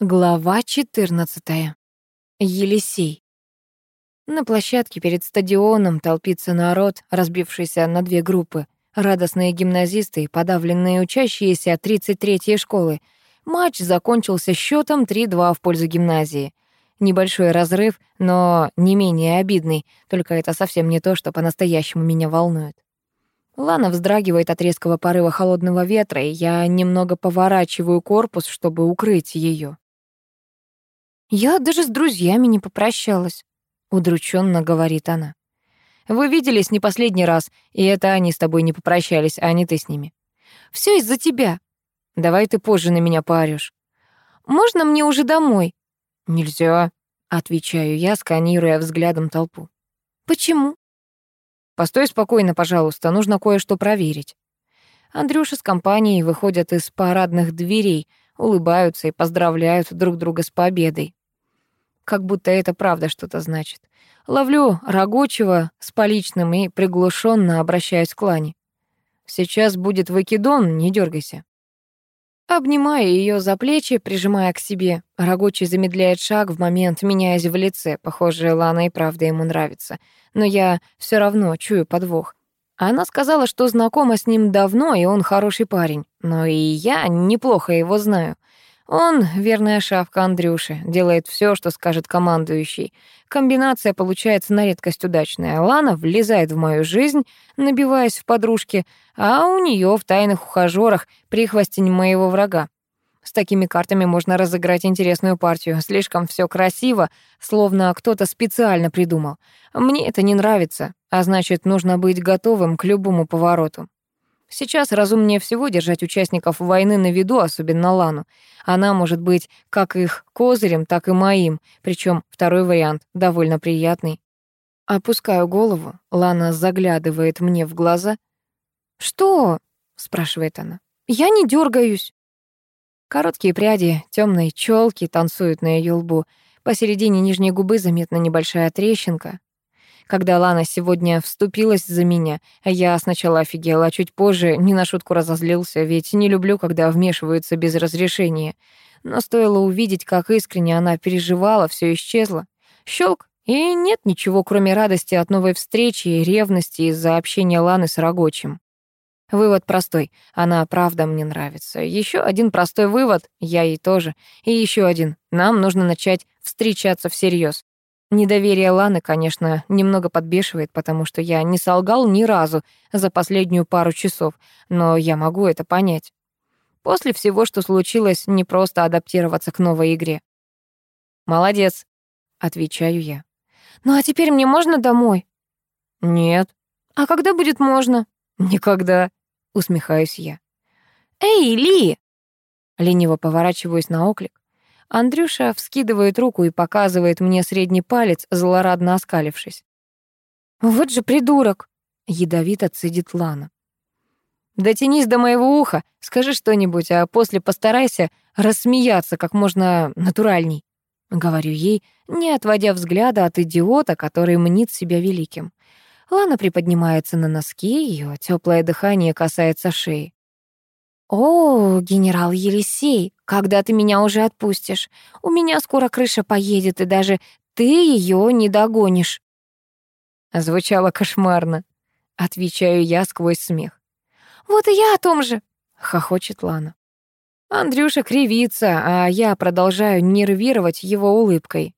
Глава 14. Елисей. На площадке перед стадионом толпится народ, разбившийся на две группы. Радостные гимназисты и подавленные учащиеся 33-й школы. Матч закончился счетом 3-2 в пользу гимназии. Небольшой разрыв, но не менее обидный, только это совсем не то, что по-настоящему меня волнует. Лана вздрагивает от резкого порыва холодного ветра, и я немного поворачиваю корпус, чтобы укрыть ее. «Я даже с друзьями не попрощалась», — удрученно говорит она. «Вы виделись не последний раз, и это они с тобой не попрощались, а не ты с ними. Все из-за тебя. Давай ты позже на меня поорёшь. Можно мне уже домой?» «Нельзя», — отвечаю я, сканируя взглядом толпу. «Почему?» «Постой спокойно, пожалуйста, нужно кое-что проверить». Андрюша с компанией выходят из парадных дверей, улыбаются и поздравляют друг друга с победой как будто это правда что-то значит. Ловлю рагочего с поличным и приглушенно обращаюсь к Лане. Сейчас будет выкидон, не дергайся. Обнимаю ее за плечи, прижимая к себе. Рагочий замедляет шаг в момент, меняясь в лице. Похоже, Лана и правда ему нравится. Но я все равно чую подвох. Она сказала, что знакома с ним давно, и он хороший парень. Но и я неплохо его знаю. Он, верная шавка Андрюши, делает все, что скажет командующий. Комбинация получается на редкость удачная. Лана влезает в мою жизнь, набиваясь в подружки, а у нее в тайных ухажерах прихвостень моего врага. С такими картами можно разыграть интересную партию. Слишком все красиво, словно кто-то специально придумал. Мне это не нравится, а значит, нужно быть готовым к любому повороту. Сейчас разумнее всего держать участников войны на виду, особенно Лану. Она может быть как их козырем, так и моим, причем второй вариант довольно приятный. Опускаю голову, Лана заглядывает мне в глаза. «Что?» — спрашивает она. «Я не дергаюсь. Короткие пряди темной челки танцуют на ее лбу. Посередине нижней губы заметна небольшая трещинка. Когда Лана сегодня вступилась за меня, я сначала офигела, а чуть позже не на шутку разозлился, ведь не люблю, когда вмешиваются без разрешения. Но стоило увидеть, как искренне она переживала, все исчезло. Щелк, и нет ничего, кроме радости от новой встречи и ревности из-за общения Ланы с Рогочим. Вывод простой. Она правда мне нравится. Еще один простой вывод. Я ей тоже. И еще один. Нам нужно начать встречаться всерьез. Недоверие Ланы, конечно, немного подбешивает, потому что я не солгал ни разу за последнюю пару часов, но я могу это понять. После всего, что случилось, не просто адаптироваться к новой игре. «Молодец», — отвечаю я. «Ну а теперь мне можно домой?» «Нет». «А когда будет можно?» «Никогда», — усмехаюсь я. «Эй, Ли!» Лениво поворачиваюсь на оклик. Андрюша вскидывает руку и показывает мне средний палец, злорадно оскалившись. «Вот же придурок!» — ядовито цедит Лана. «Дотянись до моего уха, скажи что-нибудь, а после постарайся рассмеяться как можно натуральней», — говорю ей, не отводя взгляда от идиота, который мнит себя великим. Лана приподнимается на носки, ее теплое дыхание касается шеи. «О, генерал Елисей, когда ты меня уже отпустишь? У меня скоро крыша поедет, и даже ты ее не догонишь». Звучало кошмарно. Отвечаю я сквозь смех. «Вот и я о том же», — хохочет Лана. Андрюша кривится, а я продолжаю нервировать его улыбкой.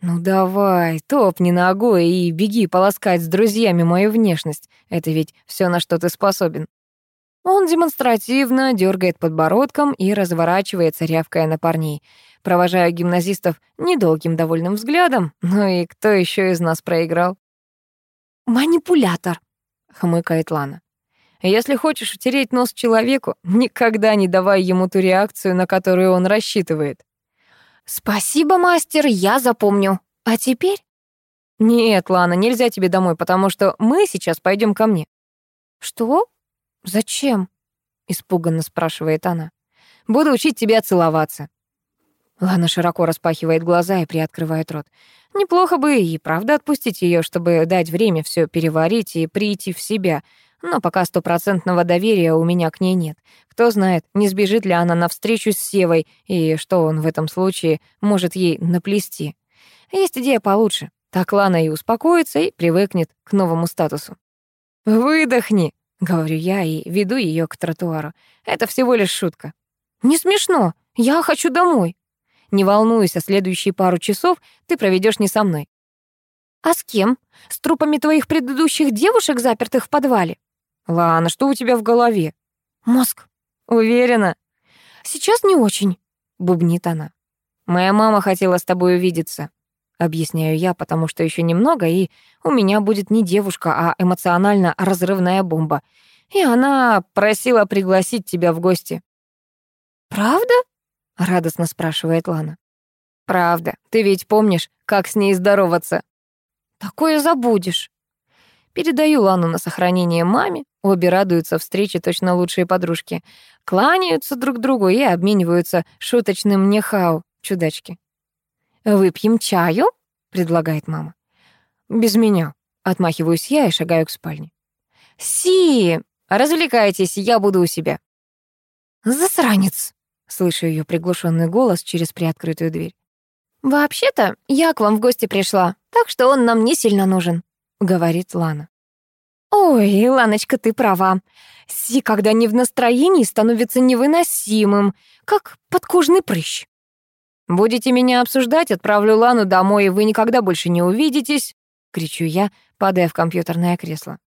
«Ну давай, топни ногой и беги полоскать с друзьями мою внешность. Это ведь все, на что ты способен». Он демонстративно дергает подбородком и разворачивается, рявкая на парней. Провожаю гимназистов недолгим довольным взглядом. Ну и кто еще из нас проиграл? «Манипулятор», — хмыкает Лана. «Если хочешь утереть нос человеку, никогда не давай ему ту реакцию, на которую он рассчитывает». «Спасибо, мастер, я запомню. А теперь?» «Нет, Лана, нельзя тебе домой, потому что мы сейчас пойдем ко мне». «Что?» «Зачем?» — испуганно спрашивает она. «Буду учить тебя целоваться». Лана широко распахивает глаза и приоткрывает рот. Неплохо бы и правда отпустить ее, чтобы дать время все переварить и прийти в себя. но пока стопроцентного доверия у меня к ней нет. Кто знает, не сбежит ли она навстречу с Севой, и что он в этом случае может ей наплести. Есть идея получше. Так Лана и успокоится, и привыкнет к новому статусу. «Выдохни», — говорю я и веду ее к тротуару. «Это всего лишь шутка». «Не смешно. Я хочу домой». «Не волнуйся, следующие пару часов ты проведешь не со мной». «А с кем? С трупами твоих предыдущих девушек, запертых в подвале?» «Лана, что у тебя в голове?» «Мозг». «Уверена?» «Сейчас не очень», — бубнит она. «Моя мама хотела с тобой увидеться», — объясняю я, потому что еще немного, и у меня будет не девушка, а эмоционально разрывная бомба. И она просила пригласить тебя в гости. «Правда?» — радостно спрашивает Лана. «Правда. Ты ведь помнишь, как с ней здороваться?» «Такое забудешь». Передаю Лану на сохранение маме. Обе радуются встрече, точно лучшие подружки. Кланяются друг другу и обмениваются шуточным нехау, чудачки. «Выпьем чаю?» — предлагает мама. «Без меня», — отмахиваюсь я и шагаю к спальне. «Си, развлекайтесь, я буду у себя». «Засранец!» — слышу ее приглушенный голос через приоткрытую дверь. «Вообще-то я к вам в гости пришла, так что он нам не сильно нужен», — говорит Лана. «Ой, Ланочка, ты права. Си, когда не в настроении, становится невыносимым, как подкожный прыщ». «Будете меня обсуждать, отправлю Лану домой, и вы никогда больше не увидитесь», — кричу я, падая в компьютерное кресло.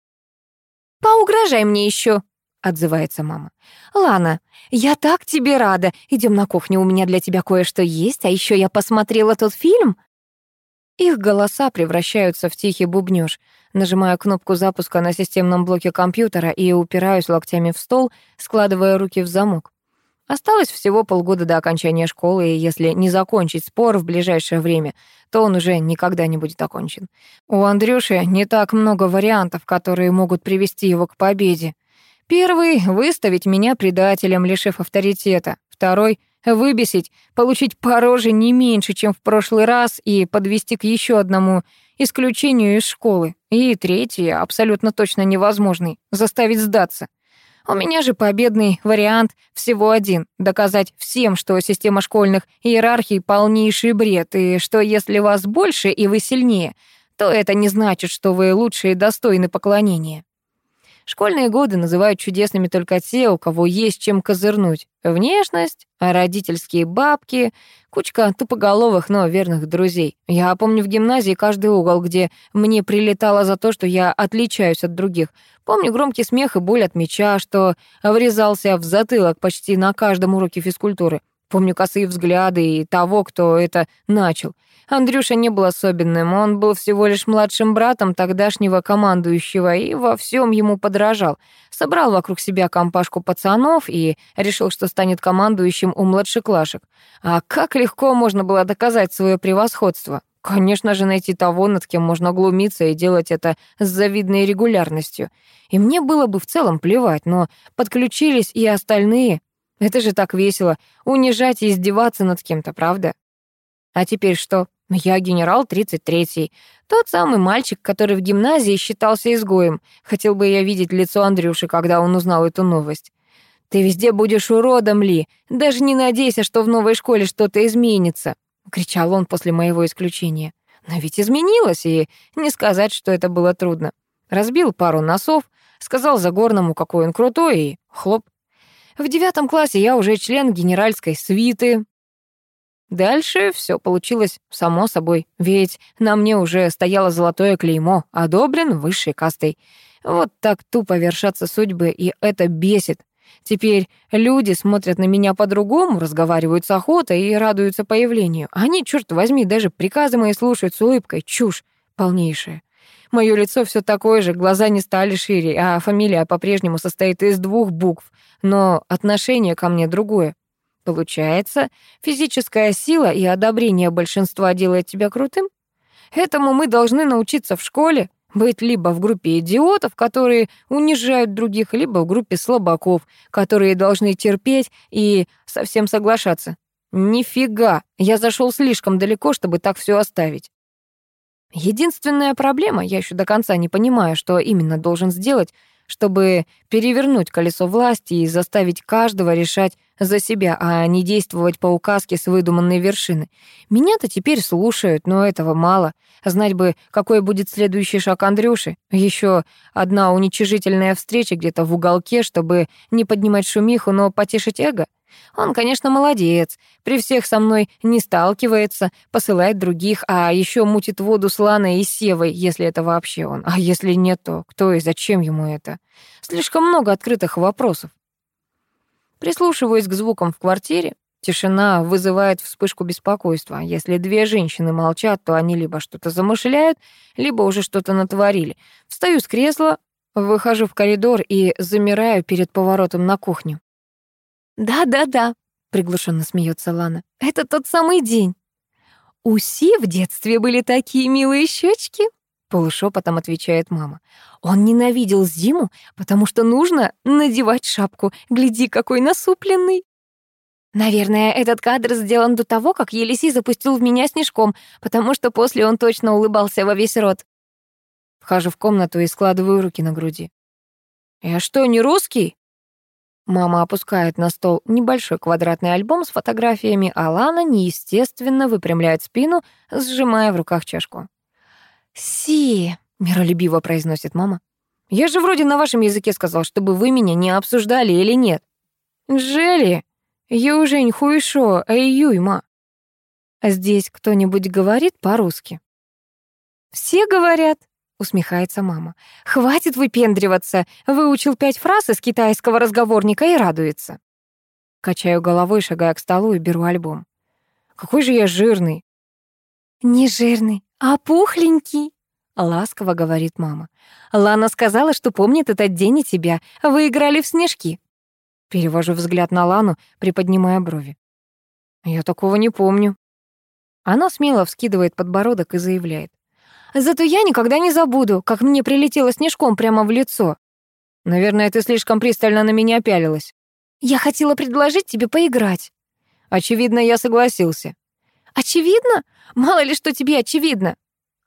«Поугрожай мне еще, отзывается мама. «Лана, я так тебе рада. Идем на кухню, у меня для тебя кое-что есть, а еще я посмотрела тот фильм». Их голоса превращаются в тихий бубнёж. Нажимаю кнопку запуска на системном блоке компьютера и упираюсь локтями в стол, складывая руки в замок. Осталось всего полгода до окончания школы, и если не закончить спор в ближайшее время, то он уже никогда не будет окончен. У Андрюши не так много вариантов, которые могут привести его к победе. Первый — выставить меня предателем, лишив авторитета. Второй — выбесить, получить по роже не меньше, чем в прошлый раз, и подвести к еще одному исключению из школы. И третий, абсолютно точно невозможный — заставить сдаться. У меня же победный вариант всего один — доказать всем, что система школьных иерархий — полнейший бред, и что если вас больше и вы сильнее, то это не значит, что вы лучше и достойны поклонения. Школьные годы называют чудесными только те, у кого есть чем козырнуть. Внешность, родительские бабки, кучка тупоголовых, но верных друзей. Я помню в гимназии каждый угол, где мне прилетало за то, что я отличаюсь от других. Помню громкий смех и боль от меча, что врезался в затылок почти на каждом уроке физкультуры. Помню косые взгляды и того, кто это начал. Андрюша не был особенным, он был всего лишь младшим братом тогдашнего командующего и во всем ему подражал. Собрал вокруг себя компашку пацанов и решил, что станет командующим у младшеклашек. А как легко можно было доказать свое превосходство? Конечно же, найти того, над кем можно глумиться и делать это с завидной регулярностью. И мне было бы в целом плевать, но подключились и остальные. Это же так весело — унижать и издеваться над кем-то, правда? А теперь что? Я генерал 33-й. Тот самый мальчик, который в гимназии считался изгоем. Хотел бы я видеть лицо Андрюши, когда он узнал эту новость. «Ты везде будешь уродом, Ли. Даже не надейся, что в новой школе что-то изменится», — кричал он после моего исключения. Но ведь изменилось, и не сказать, что это было трудно. Разбил пару носов, сказал Загорному, какой он крутой, и хлоп. В девятом классе я уже член генеральской свиты, Дальше все получилось само собой, ведь на мне уже стояло золотое клеймо, одобрен высшей кастой. Вот так тупо вершатся судьбы, и это бесит. Теперь люди смотрят на меня по-другому, разговаривают с охотой и радуются появлению. Они, черт возьми, даже приказы мои слушают с улыбкой. Чушь полнейшая. Мое лицо все такое же, глаза не стали шире, а фамилия по-прежнему состоит из двух букв, но отношение ко мне другое. Получается, физическая сила и одобрение большинства делает тебя крутым? Этому мы должны научиться в школе, быть либо в группе идиотов, которые унижают других, либо в группе слабаков, которые должны терпеть и совсем соглашаться. Нифига, я зашел слишком далеко, чтобы так все оставить. Единственная проблема, я еще до конца не понимаю, что именно должен сделать, чтобы перевернуть колесо власти и заставить каждого решать за себя, а не действовать по указке с выдуманной вершины. Меня-то теперь слушают, но этого мало. Знать бы, какой будет следующий шаг Андрюши. Еще одна уничижительная встреча где-то в уголке, чтобы не поднимать шумиху, но потешить эго. Он, конечно, молодец, при всех со мной не сталкивается, посылает других, а еще мутит воду с Ланой и Севой, если это вообще он. А если нет, то кто и зачем ему это? Слишком много открытых вопросов. Прислушиваюсь к звукам в квартире. Тишина вызывает вспышку беспокойства. Если две женщины молчат, то они либо что-то замышляют, либо уже что-то натворили. Встаю с кресла, выхожу в коридор и замираю перед поворотом на кухню. «Да-да-да», — приглушенно смеется Лана. «Это тот самый день». «У Си в детстве были такие милые щечки», — полушепотом отвечает мама. «Он ненавидел зиму, потому что нужно надевать шапку. Гляди, какой насупленный». Наверное, этот кадр сделан до того, как Елисей запустил в меня снежком, потому что после он точно улыбался во весь рот. Вхожу в комнату и складываю руки на груди. «Я что, не русский?» Мама опускает на стол небольшой квадратный альбом с фотографиями, а Лана неестественно выпрямляет спину, сжимая в руках чашку. «Си», — миролюбиво произносит мама. «Я же вроде на вашем языке сказал, чтобы вы меня не обсуждали или нет». «Джелли, южень хуйшо, эй юйма». «Здесь кто-нибудь говорит по-русски?» «Все говорят», — усмехается мама. «Хватит выпендриваться. Выучил пять фраз из китайского разговорника и радуется». Качаю головой, шагая к столу и беру альбом. «Какой же я жирный!» «Не жирный, а пухленький», — ласково говорит мама. «Лана сказала, что помнит этот день и тебя. Вы играли в снежки». Перевожу взгляд на Лану, приподнимая брови. «Я такого не помню». Она смело вскидывает подбородок и заявляет. Зато я никогда не забуду, как мне прилетело снежком прямо в лицо. Наверное, ты слишком пристально на меня пялилась. Я хотела предложить тебе поиграть. Очевидно, я согласился. Очевидно? Мало ли что тебе очевидно.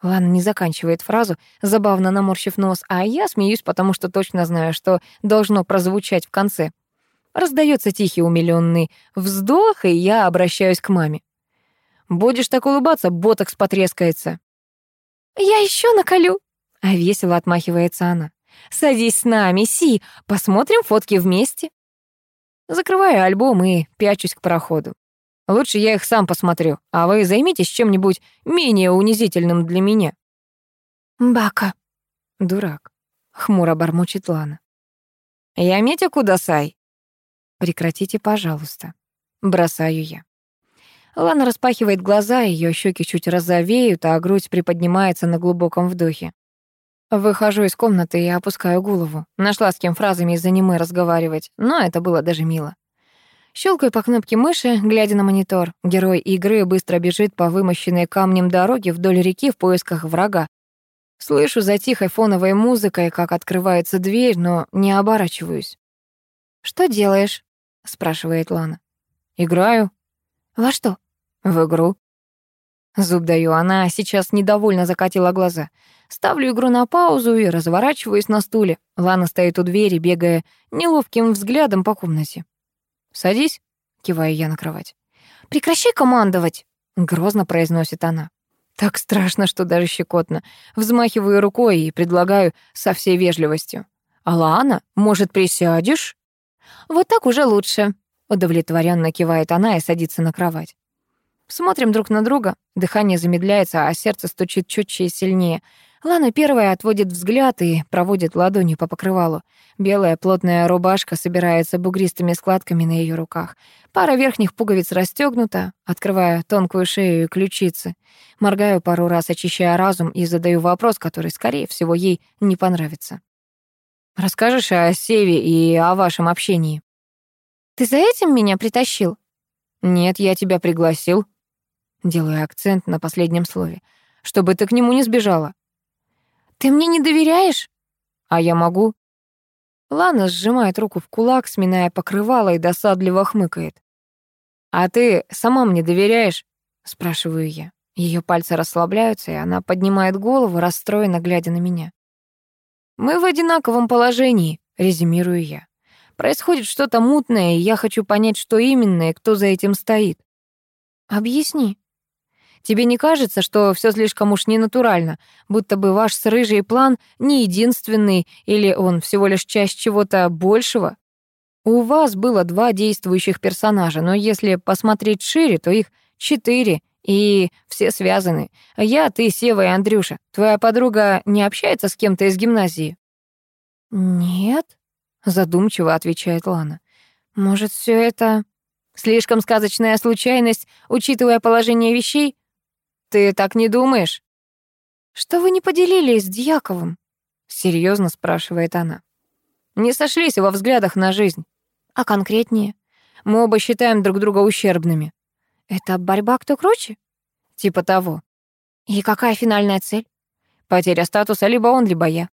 Лана не заканчивает фразу, забавно наморщив нос, а я смеюсь, потому что точно знаю, что должно прозвучать в конце. Раздается тихий умилённый вздох, и я обращаюсь к маме. «Будешь так улыбаться, ботокс потрескается». «Я еще наколю», — а весело отмахивается она. «Садись с нами, Си, посмотрим фотки вместе». Закрываю альбом и пячусь к проходу. Лучше я их сам посмотрю, а вы займитесь чем-нибудь менее унизительным для меня. «Бака». «Дурак», — хмуро бормочет Лана. «Я Метя Кудасай». «Прекратите, пожалуйста». Бросаю я. Лана распахивает глаза, ее щеки чуть розовеют, а грудь приподнимается на глубоком вдохе. Выхожу из комнаты и опускаю голову. Нашла с кем фразами из аниме разговаривать, но это было даже мило. Щелкаю по кнопке мыши, глядя на монитор. Герой игры быстро бежит по вымощенной камнем дороге вдоль реки в поисках врага. Слышу за тихой фоновой музыкой, как открывается дверь, но не оборачиваюсь. «Что делаешь?» — спрашивает Лана. «Играю». «Во что?» В игру. Зуб даю, она сейчас недовольно закатила глаза. Ставлю игру на паузу и разворачиваюсь на стуле. Лана стоит у двери, бегая неловким взглядом по комнате. «Садись», — киваю я на кровать. «Прекращай командовать», — грозно произносит она. Так страшно, что даже щекотно. Взмахиваю рукой и предлагаю со всей вежливостью. «Алана, может, присядешь?» «Вот так уже лучше», — удовлетворенно кивает она и садится на кровать. Смотрим друг на друга, дыхание замедляется, а сердце стучит чутче и сильнее. Лана первая отводит взгляд и проводит ладонью по покрывалу. Белая плотная рубашка собирается бугристыми складками на ее руках. Пара верхних пуговиц расстегнута, открывая тонкую шею и ключицы. Моргаю пару раз, очищая разум, и задаю вопрос, который, скорее всего, ей не понравится. «Расскажешь о Севе и о вашем общении?» «Ты за этим меня притащил?» «Нет, я тебя пригласил», Делаю акцент на последнем слове. Чтобы ты к нему не сбежала. Ты мне не доверяешь? А я могу. Лана сжимает руку в кулак, сминая покрывало и досадливо хмыкает. «А ты сама мне доверяешь?» — спрашиваю я. Ее пальцы расслабляются, и она поднимает голову, расстроенно глядя на меня. Мы в одинаковом положении, резюмирую я. Происходит что-то мутное, и я хочу понять, что именно и кто за этим стоит. Объясни. Тебе не кажется, что все слишком уж ненатурально, будто бы ваш с рыжий план не единственный, или он всего лишь часть чего-то большего? У вас было два действующих персонажа, но если посмотреть шире, то их четыре, и все связаны. Я, ты, Сева и Андрюша. Твоя подруга не общается с кем-то из гимназии? Нет, задумчиво отвечает Лана. Может, все это слишком сказочная случайность, учитывая положение вещей? Ты так не думаешь? Что вы не поделились с Дьяковым? Серьезно спрашивает она. Не сошлись во взглядах на жизнь. А конкретнее? Мы оба считаем друг друга ущербными. Это борьба кто круче? Типа того. И какая финальная цель? Потеря статуса либо он, либо я.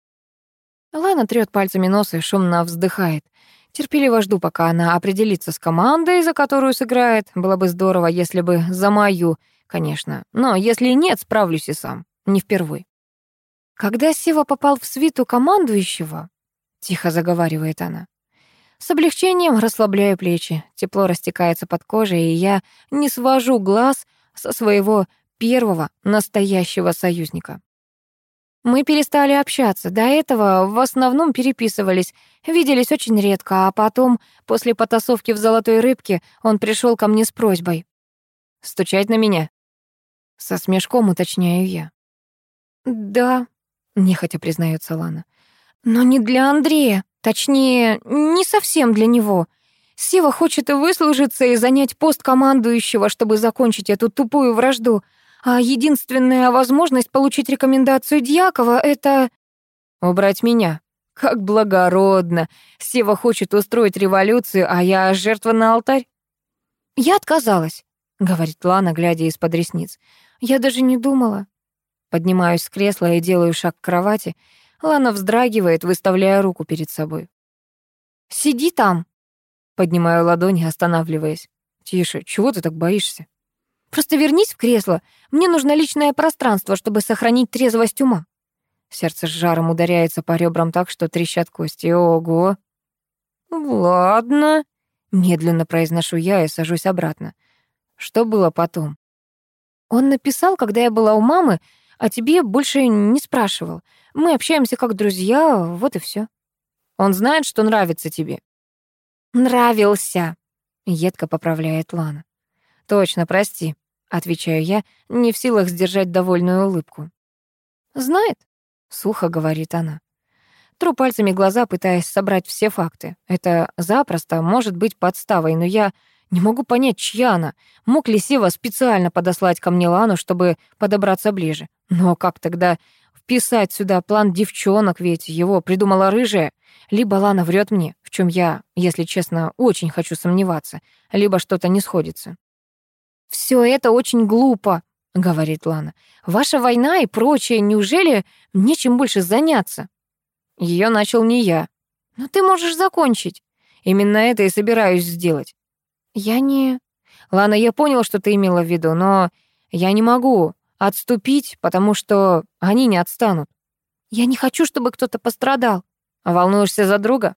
Лана трёт пальцами нос и шумно вздыхает. Терпеливо жду, пока она определится с командой, за которую сыграет. Было бы здорово, если бы за мою, конечно. Но если нет, справлюсь и сам. Не впервой. Когда Сева попал в свиту командующего, тихо заговаривает она, с облегчением расслабляю плечи, тепло растекается под кожей, и я не свожу глаз со своего первого настоящего союзника. Мы перестали общаться, до этого в основном переписывались, виделись очень редко, а потом, после потасовки в «Золотой рыбке», он пришел ко мне с просьбой. «Стучать на меня?» Со смешком уточняю я. «Да», — нехотя признается Лана. «Но не для Андрея. Точнее, не совсем для него. Сева хочет выслужиться и занять пост командующего, чтобы закончить эту тупую вражду. А единственная возможность получить рекомендацию Дьякова — это... Убрать меня. Как благородно. Сева хочет устроить революцию, а я жертва на алтарь. Я отказалась, — говорит Лана, глядя из-под ресниц. Я даже не думала. Поднимаюсь с кресла и делаю шаг к кровати — Лана вздрагивает, выставляя руку перед собой. «Сиди там!» Поднимаю ладони, останавливаясь. «Тише, чего ты так боишься?» «Просто вернись в кресло. Мне нужно личное пространство, чтобы сохранить трезвость ума». Сердце с жаром ударяется по ребрам так, что трещат кости. Ого! «Ладно», — медленно произношу я и сажусь обратно. Что было потом? Он написал, когда я была у мамы, а тебе больше не спрашивал. Мы общаемся как друзья, вот и все. Он знает, что нравится тебе. Нравился, едко поправляет Лана. Точно, прости, отвечаю я, не в силах сдержать довольную улыбку. Знает, сухо говорит она. Тру пальцами глаза, пытаясь собрать все факты. Это запросто может быть подставой, но я не могу понять, чья она. Мог ли Сева специально подослать ко мне Лану, чтобы подобраться ближе? Но как тогда вписать сюда план девчонок, ведь его придумала рыжая. Либо Лана врет мне, в чем я, если честно, очень хочу сомневаться, либо что-то не сходится. Все это очень глупо», — говорит Лана. «Ваша война и прочее, неужели нечем больше заняться?» Ее начал не я. «Но ты можешь закончить». «Именно это и собираюсь сделать». «Я не...» «Лана, я понял, что ты имела в виду, но я не могу отступить, потому что они не отстанут. Я не хочу, чтобы кто-то пострадал. Волнуешься за друга?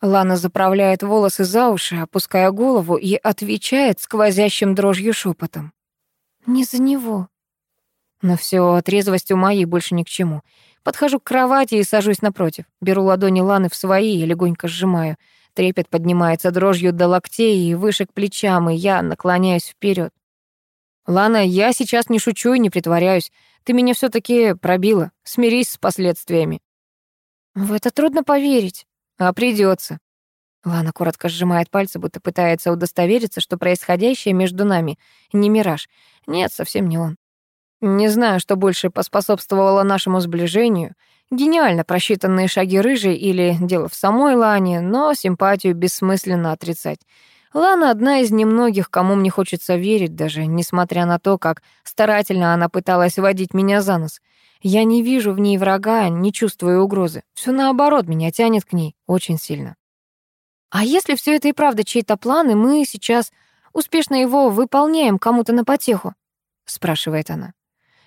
Лана заправляет волосы за уши, опуская голову и отвечает сквозящим дрожью шепотом. Не за него. Но все, трезвость ума ей больше ни к чему. Подхожу к кровати и сажусь напротив. Беру ладони Ланы в свои и легонько сжимаю. Трепет поднимается дрожью до локтей и выше к плечам, и я наклоняюсь вперед. «Лана, я сейчас не шучу и не притворяюсь. Ты меня все таки пробила. Смирись с последствиями». «В это трудно поверить». «А придется. Лана коротко сжимает пальцы, будто пытается удостовериться, что происходящее между нами не мираж. Нет, совсем не он. Не знаю, что больше поспособствовало нашему сближению. Гениально просчитанные шаги рыжей или дело в самой Лане, но симпатию бессмысленно отрицать. Лана одна из немногих, кому мне хочется верить, даже несмотря на то, как старательно она пыталась водить меня за нос. Я не вижу в ней врага, не чувствую угрозы. Все наоборот, меня тянет к ней очень сильно. А если все это и правда чей-то план, и мы сейчас успешно его выполняем кому-то на потеху? спрашивает она.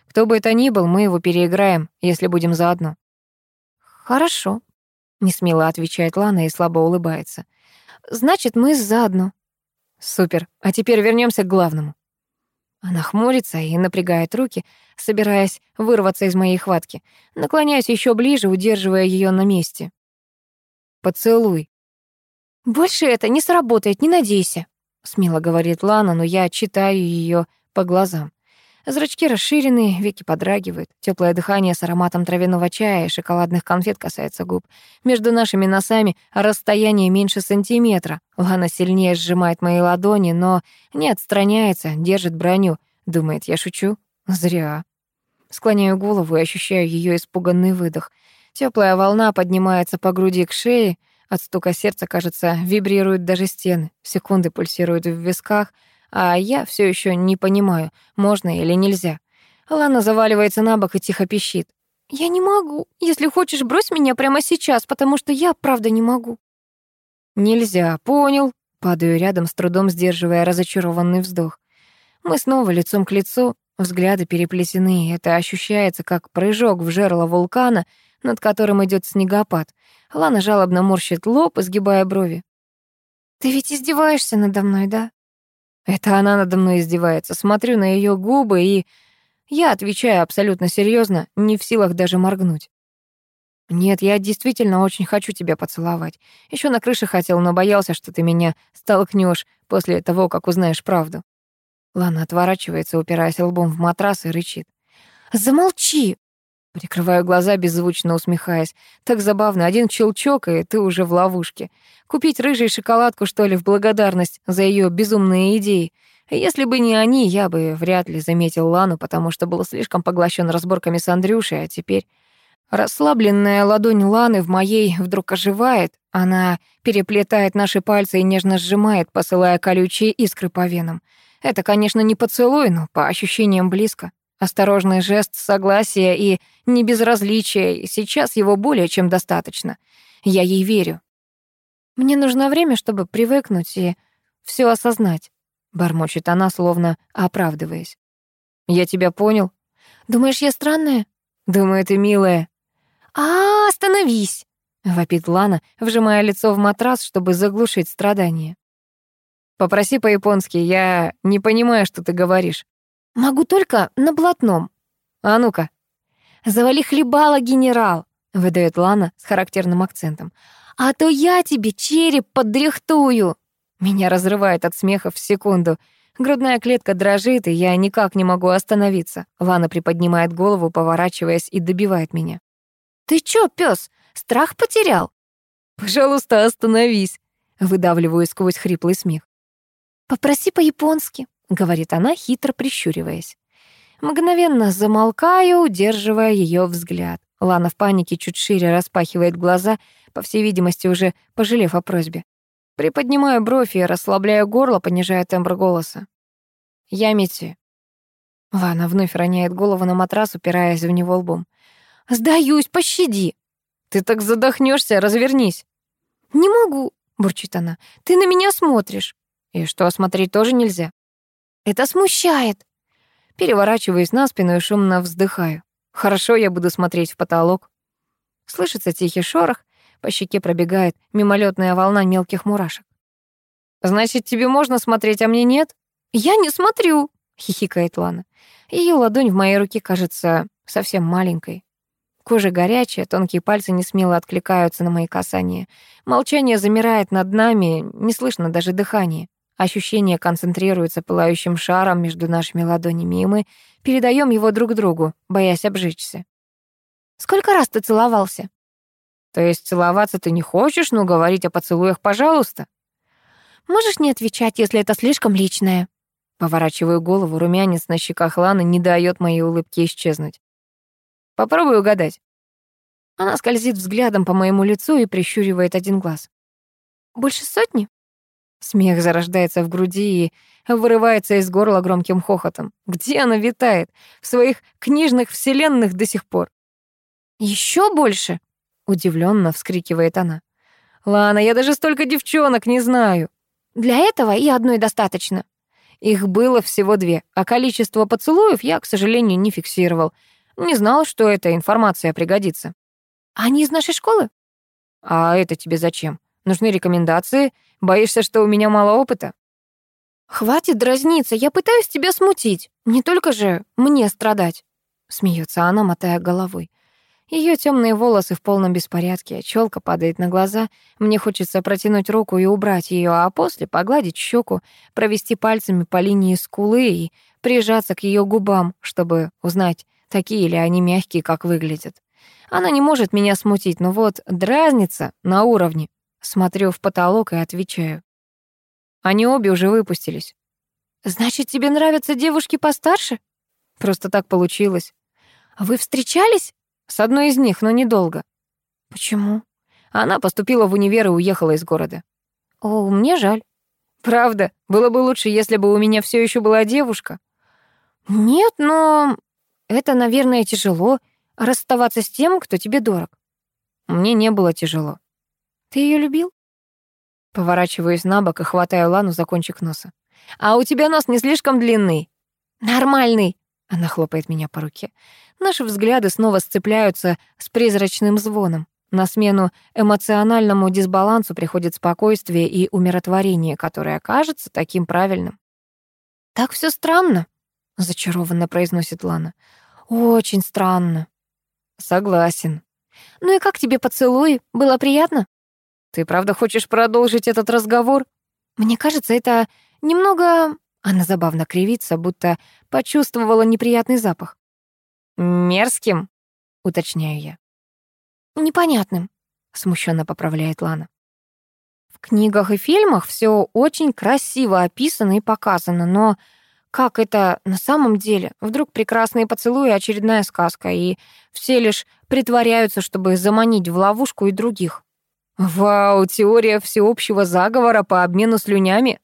Кто бы это ни был, мы его переиграем, если будем заодно. «Хорошо», — несмело отвечает Лана и слабо улыбается. «Значит, мы заодно». «Супер. А теперь вернемся к главному». Она хмурится и напрягает руки, собираясь вырваться из моей хватки. Наклоняюсь еще ближе, удерживая ее на месте. «Поцелуй». «Больше это не сработает, не надейся», — смело говорит Лана, но я читаю ее по глазам. Зрачки расширены, веки подрагивают. Теплое дыхание с ароматом травяного чая и шоколадных конфет касается губ. Между нашими носами расстояние меньше сантиметра. Лана сильнее сжимает мои ладони, но не отстраняется, держит броню. Думает, я шучу? Зря. Склоняю голову и ощущаю ее испуганный выдох. Теплая волна поднимается по груди к шее. От стука сердца, кажется, вибрируют даже стены. Секунды пульсируют в висках — а я все еще не понимаю, можно или нельзя. Лана заваливается на бок и тихо пищит. «Я не могу. Если хочешь, брось меня прямо сейчас, потому что я правда не могу». «Нельзя, понял». Падаю рядом, с трудом сдерживая разочарованный вздох. Мы снова лицом к лицу, взгляды переплетены, это ощущается как прыжок в жерло вулкана, над которым идет снегопад. Лана жалобно морщит лоб, изгибая брови. «Ты ведь издеваешься надо мной, да?» Это она надо мной издевается. Смотрю на ее губы и... Я отвечаю абсолютно серьезно, не в силах даже моргнуть. Нет, я действительно очень хочу тебя поцеловать. Еще на крыше хотел, но боялся, что ты меня столкнешь после того, как узнаешь правду. Лана отворачивается, упираясь лбом в матрас и рычит. «Замолчи!» Прикрываю глаза, беззвучно усмехаясь. Так забавно, один щелчок, и ты уже в ловушке. Купить рыжей шоколадку, что ли, в благодарность за ее безумные идеи. Если бы не они, я бы вряд ли заметил Лану, потому что был слишком поглощен разборками с Андрюшей, а теперь... Расслабленная ладонь Ланы в моей вдруг оживает. Она переплетает наши пальцы и нежно сжимает, посылая колючие искры по венам. Это, конечно, не поцелуй, но по ощущениям близко. Осторожный жест согласия и небезразличия, и сейчас его более чем достаточно. Я ей верю. Мне нужно время, чтобы привыкнуть и все осознать. Бормочет она, словно оправдываясь. Я тебя понял. Думаешь, я странная? Думаю, ты милая. А, остановись! Вопит Лана, вжимая лицо в матрас, чтобы заглушить страдания. Попроси по-японски, я не понимаю, что ты говоришь. Могу только на блатном. А ну-ка. Завали хлебало, генерал, выдает Лана с характерным акцентом. А то я тебе череп подрихтую. Меня разрывает от смеха в секунду. Грудная клетка дрожит, и я никак не могу остановиться. Лана приподнимает голову, поворачиваясь, и добивает меня. «Ты чё, пёс, страх потерял?» «Пожалуйста, остановись», — выдавливаю сквозь хриплый смех. «Попроси по-японски», — говорит она, хитро прищуриваясь. Мгновенно замолкаю, удерживая ее взгляд. Лана в панике чуть шире распахивает глаза, по всей видимости, уже пожалев о просьбе. Приподнимаю бровь и расслабляю горло, понижая тембр голоса. «Я Мити». Лана вновь роняет голову на матрас, упираясь в него лбом. «Сдаюсь, пощади!» «Ты так задохнешься, развернись!» «Не могу!» — бурчит она. «Ты на меня смотришь!» «И что, смотреть тоже нельзя?» Это смущает. Переворачиваюсь на спину и шумно вздыхаю. Хорошо, я буду смотреть в потолок. Слышится тихий шорох, по щеке пробегает мимолетная волна мелких мурашек. «Значит, тебе можно смотреть, а мне нет?» «Я не смотрю», — хихикает Лана. Ее ладонь в моей руке кажется совсем маленькой. Кожа горячая, тонкие пальцы не смело откликаются на мои касания. Молчание замирает над нами, не слышно даже дыхания. Ощущение концентрируется пылающим шаром между нашими ладонями, и мы передаем его друг другу, боясь обжечься. «Сколько раз ты целовался?» «То есть целоваться ты не хочешь, но говорить о поцелуях, пожалуйста?» «Можешь не отвечать, если это слишком личное?» Поворачиваю голову, румянец на щеках Ланы не дает моей улыбке исчезнуть. «Попробуй угадать». Она скользит взглядом по моему лицу и прищуривает один глаз. «Больше сотни?» Смех зарождается в груди и вырывается из горла громким хохотом. Где она витает? В своих книжных вселенных до сих пор. Еще больше?» — удивленно вскрикивает она. «Лана, я даже столько девчонок не знаю». «Для этого и одной достаточно». Их было всего две, а количество поцелуев я, к сожалению, не фиксировал. Не знал, что эта информация пригодится. Они из нашей школы? А это тебе зачем? Нужны рекомендации? Боишься, что у меня мало опыта? Хватит дразниться, я пытаюсь тебя смутить. Не только же мне страдать. Смеется она, мотая головой. Ее темные волосы в полном беспорядке, челка падает на глаза. Мне хочется протянуть руку и убрать ее, а после погладить щеку, провести пальцами по линии скулы и прижаться к ее губам, чтобы узнать, такие ли они мягкие, как выглядят. Она не может меня смутить, но вот дразнится на уровне. Смотрю в потолок и отвечаю. Они обе уже выпустились. «Значит, тебе нравятся девушки постарше?» «Просто так получилось». «Вы встречались?» С одной из них, но недолго. Почему? Она поступила в универ и уехала из города. О, мне жаль. Правда, было бы лучше, если бы у меня все еще была девушка. Нет, но это, наверное, тяжело расставаться с тем, кто тебе дорог. Мне не было тяжело. Ты ее любил? Поворачиваюсь на бок и хватаю Лану за кончик носа. А у тебя нос не слишком длинный. Нормальный. Она хлопает меня по руке. Наши взгляды снова сцепляются с призрачным звоном. На смену эмоциональному дисбалансу приходит спокойствие и умиротворение, которое кажется таким правильным. «Так все странно», — зачарованно произносит Лана. «Очень странно». «Согласен». «Ну и как тебе поцелуй? Было приятно?» «Ты правда хочешь продолжить этот разговор?» «Мне кажется, это немного она забавно кривится, будто почувствовала неприятный запах. «Мерзким?» — уточняю я. «Непонятным», — смущенно поправляет Лана. В книгах и фильмах все очень красиво описано и показано, но как это на самом деле? Вдруг прекрасные поцелуи — очередная сказка, и все лишь притворяются, чтобы заманить в ловушку и других. Вау, теория всеобщего заговора по обмену слюнями?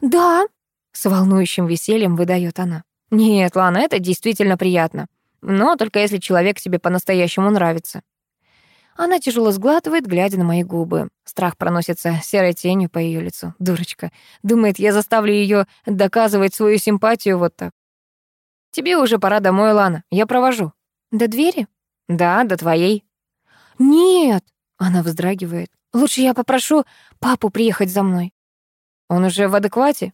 Да, с волнующим весельем выдает она. Нет, Лана, это действительно приятно. Но только если человек тебе по-настоящему нравится. Она тяжело сглатывает, глядя на мои губы. Страх проносится серой тенью по ее лицу. Дурочка. Думает, я заставлю ее доказывать свою симпатию вот так. Тебе уже пора домой, Лана. Я провожу. До двери? Да, до твоей. Нет, она вздрагивает. Лучше я попрошу папу приехать за мной. Он уже в адеквате?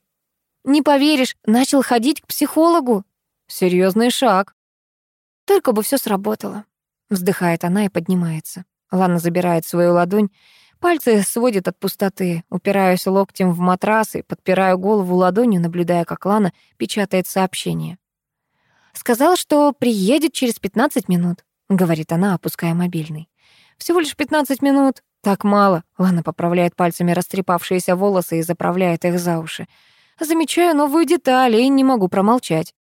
Не поверишь, начал ходить к психологу. Серьезный шаг. Только бы все сработало. Вздыхает она и поднимается. Лана забирает свою ладонь. Пальцы сводят от пустоты. Упираюсь локтем в матрас и подпираю голову ладонью, наблюдая, как Лана печатает сообщение. «Сказал, что приедет через 15 минут», — говорит она, опуская мобильный. «Всего лишь 15 минут. Так мало». Лана поправляет пальцами растрепавшиеся волосы и заправляет их за уши. Замечаю новую деталь и не могу промолчать.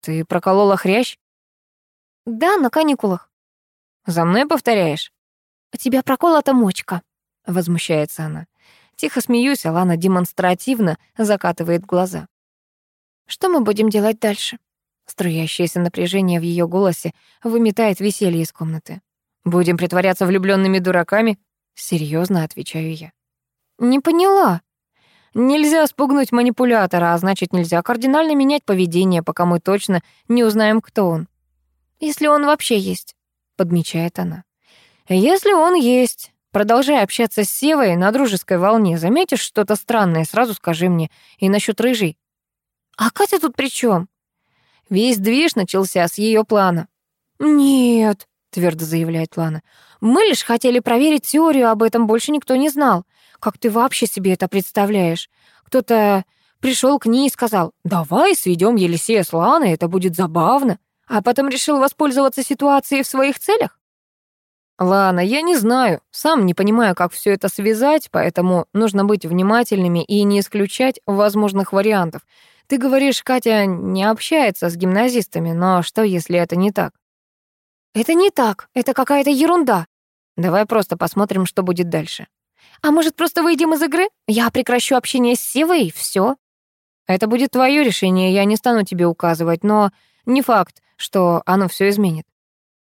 Ты проколола хрящ? Да, на каникулах. За мной повторяешь? У тебя проколота мочка, возмущается она. Тихо смеюсь, а Лана демонстративно закатывает глаза. Что мы будем делать дальше? Струящееся напряжение в ее голосе выметает веселье из комнаты. Будем притворяться влюбленными дураками? Серьезно отвечаю я. Не поняла. Нельзя спугнуть манипулятора, а значит, нельзя кардинально менять поведение, пока мы точно не узнаем, кто он. Если он вообще есть, подмечает она. Если он есть, продолжай общаться с Севой на дружеской волне. Заметишь что-то странное, сразу скажи мне. И насчет рыжей. А Катя тут при чем? Весь движ начался с ее плана. Нет, твердо заявляет Лана. Мы лишь хотели проверить теорию, об этом больше никто не знал. Как ты вообще себе это представляешь? Кто-то пришел к ней и сказал, давай сведем Елисея с Ланой, это будет забавно, а потом решил воспользоваться ситуацией в своих целях? Лана, я не знаю, сам не понимаю, как все это связать, поэтому нужно быть внимательными и не исключать возможных вариантов. Ты говоришь, Катя не общается с гимназистами, но что, если это не так? Это не так, это какая-то ерунда. Давай просто посмотрим, что будет дальше. А может, просто выйдем из игры? Я прекращу общение с Севой, и всё. Это будет твое решение, я не стану тебе указывать, но не факт, что оно все изменит.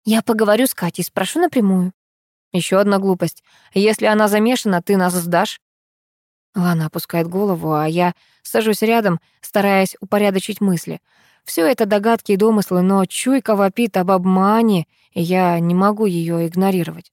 Я поговорю с Катей, спрошу напрямую. Еще одна глупость. Если она замешана, ты нас сдашь? Лана опускает голову, а я сажусь рядом, стараясь упорядочить мысли. Все это догадки и домыслы, но чуйка вопит об обмане, и я не могу ее игнорировать.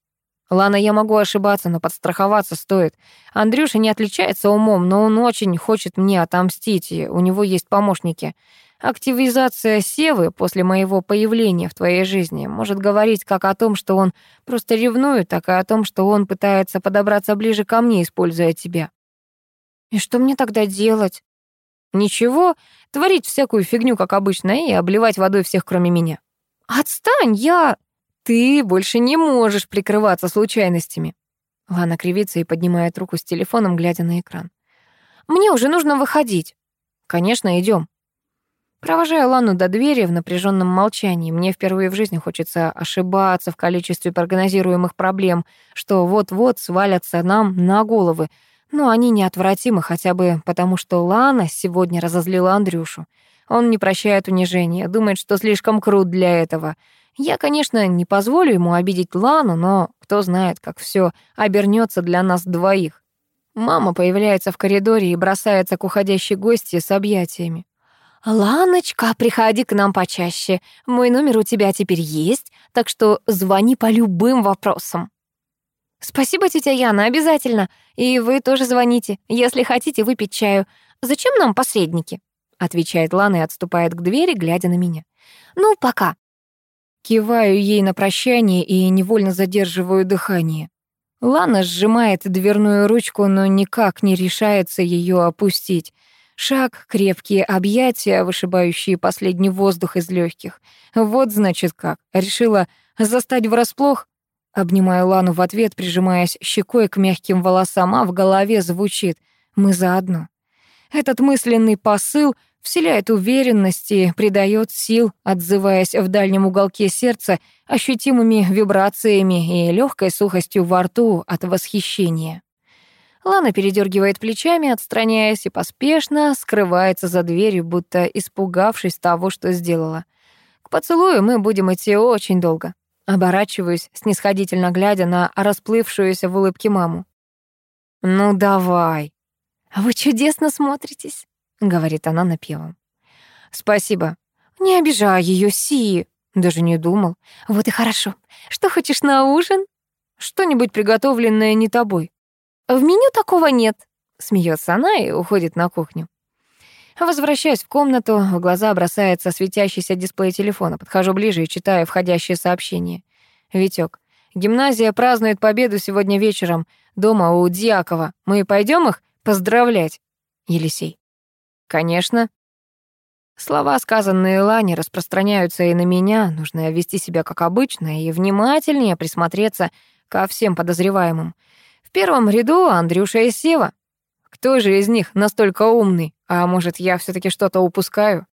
Ладно, я могу ошибаться, но подстраховаться стоит. Андрюша не отличается умом, но он очень хочет мне отомстить, и у него есть помощники. Активизация Севы после моего появления в твоей жизни может говорить как о том, что он просто ревнует, так и о том, что он пытается подобраться ближе ко мне, используя тебя. И что мне тогда делать? Ничего, творить всякую фигню, как обычно, и обливать водой всех, кроме меня. Отстань, я... Ты больше не можешь прикрываться случайностями. Лана кривится и поднимает руку с телефоном, глядя на экран. Мне уже нужно выходить. Конечно, идем. Провожаю Лану до двери в напряженном молчании. Мне впервые в жизни хочется ошибаться в количестве прогнозируемых проблем, что вот-вот свалятся нам на головы. Но они неотвратимы хотя бы потому, что Лана сегодня разозлила Андрюшу. Он не прощает унижения, думает, что слишком крут для этого. Я, конечно, не позволю ему обидеть Лану, но кто знает, как все обернется для нас двоих. Мама появляется в коридоре и бросается к уходящей гости с объятиями. «Ланочка, приходи к нам почаще. Мой номер у тебя теперь есть, так что звони по любым вопросам». «Спасибо, тетя Яна, обязательно. И вы тоже звоните, если хотите выпить чаю. Зачем нам посредники?» Отвечает Лана и отступает к двери, глядя на меня. «Ну, пока». Киваю ей на прощание и невольно задерживаю дыхание. Лана сжимает дверную ручку, но никак не решается ее опустить. Шаг, крепкие объятия, вышибающие последний воздух из легких. Вот, значит, как. Решила застать врасплох? Обнимаю Лану в ответ, прижимаясь щекой к мягким волосам, а в голове звучит «Мы заодно». Этот мысленный посыл вселяет уверенность и придает сил, отзываясь в дальнем уголке сердца ощутимыми вибрациями и легкой сухостью во рту от восхищения. Лана передергивает плечами, отстраняясь, и поспешно скрывается за дверью, будто испугавшись того, что сделала. К поцелую мы будем идти очень долго. Оборачиваюсь, снисходительно глядя на расплывшуюся в улыбке маму. «Ну давай». «Вы чудесно смотритесь», — говорит она напевом. «Спасибо». «Не обижай ее, Си». Даже не думал. «Вот и хорошо. Что хочешь на ужин?» «Что-нибудь приготовленное не тобой». В меню такого нет. Смеется она и уходит на кухню. Возвращаюсь в комнату, в глаза бросается светящийся дисплей телефона. Подхожу ближе и читаю входящее сообщение. Витёк, гимназия празднует победу сегодня вечером дома у Дьякова. Мы пойдем их поздравлять? Елисей. Конечно. Слова, сказанные Лане, распространяются и на меня. Нужно вести себя как обычно и внимательнее присмотреться ко всем подозреваемым. В первом ряду Андрюша и Сева. Кто же из них настолько умный? А может, я все таки что-то упускаю?